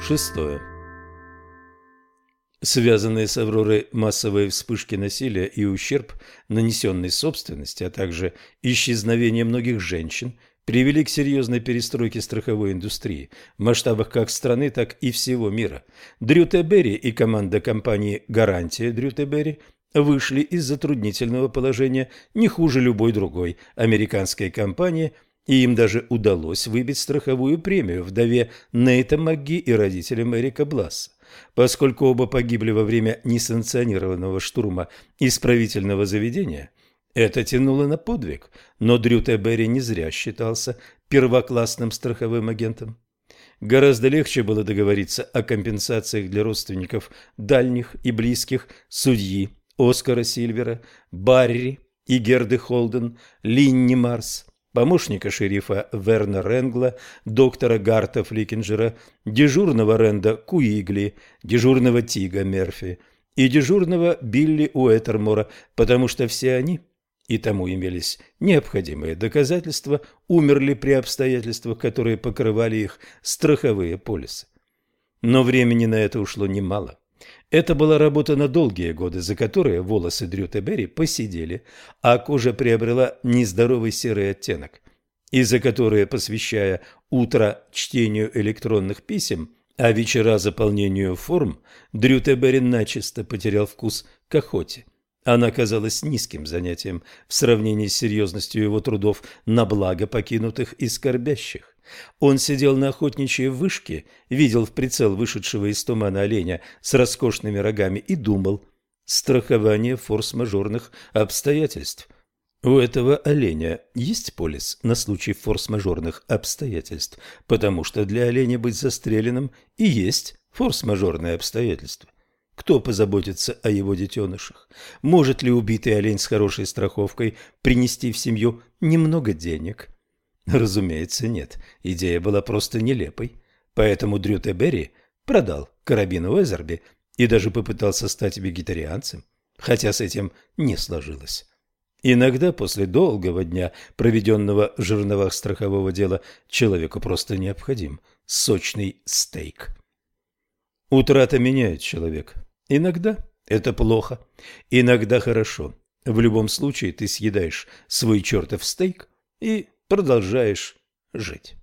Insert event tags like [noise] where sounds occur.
Шестое. Связанные с Авророй массовые вспышки насилия и ущерб, нанесенный собственности, а также исчезновение многих женщин, привели к серьезной перестройке страховой индустрии в масштабах как страны, так и всего мира. Дрю Тебери и команда компании «Гарантия Дрю Тебери» вышли из затруднительного положения не хуже любой другой американской компании, и им даже удалось выбить страховую премию вдове Нейта МакГи и родителям Эрика Бласса. Поскольку оба погибли во время несанкционированного штурма исправительного заведения, это тянуло на подвиг, но Дрю Тебери не зря считался первоклассным страховым агентом. Гораздо легче было договориться о компенсациях для родственников дальних и близких судьи Оскара Сильвера, Барри и Герды Холден, Линни Марс, помощника шерифа Верна Ренгла, доктора Гарта Фликинджера, дежурного Ренда Куигли, дежурного Тига Мерфи и дежурного Билли Уэттермора, потому что все они, и тому имелись необходимые доказательства, умерли при обстоятельствах, которые покрывали их страховые полисы. Но времени на это ушло немало. Это была работа на долгие годы, за которые волосы Дрю Тебери посидели, а кожа приобрела нездоровый серый оттенок, и за которые, посвящая утро чтению электронных писем, а вечера заполнению форм, Дрю Тебери начисто потерял вкус к охоте. Она казалась низким занятием в сравнении с серьезностью его трудов на благо покинутых и скорбящих. Он сидел на охотничьей вышке, видел в прицел вышедшего из тумана оленя с роскошными рогами и думал «Страхование форс-мажорных обстоятельств». У этого оленя есть полис на случай форс-мажорных обстоятельств, потому что для оленя быть застреленным и есть форс-мажорные обстоятельства. Кто позаботится о его детенышах? Может ли убитый олень с хорошей страховкой принести в семью немного денег? [laughs] Разумеется, нет. Идея была просто нелепой. Поэтому Дрю Тебери продал карабин Уэзерби и даже попытался стать вегетарианцем, хотя с этим не сложилось. Иногда после долгого дня, проведенного в жерновах страхового дела, человеку просто необходим сочный стейк. Утрата меняет человека. Иногда это плохо, иногда хорошо. В любом случае ты съедаешь свой чертов стейк и продолжаешь жить.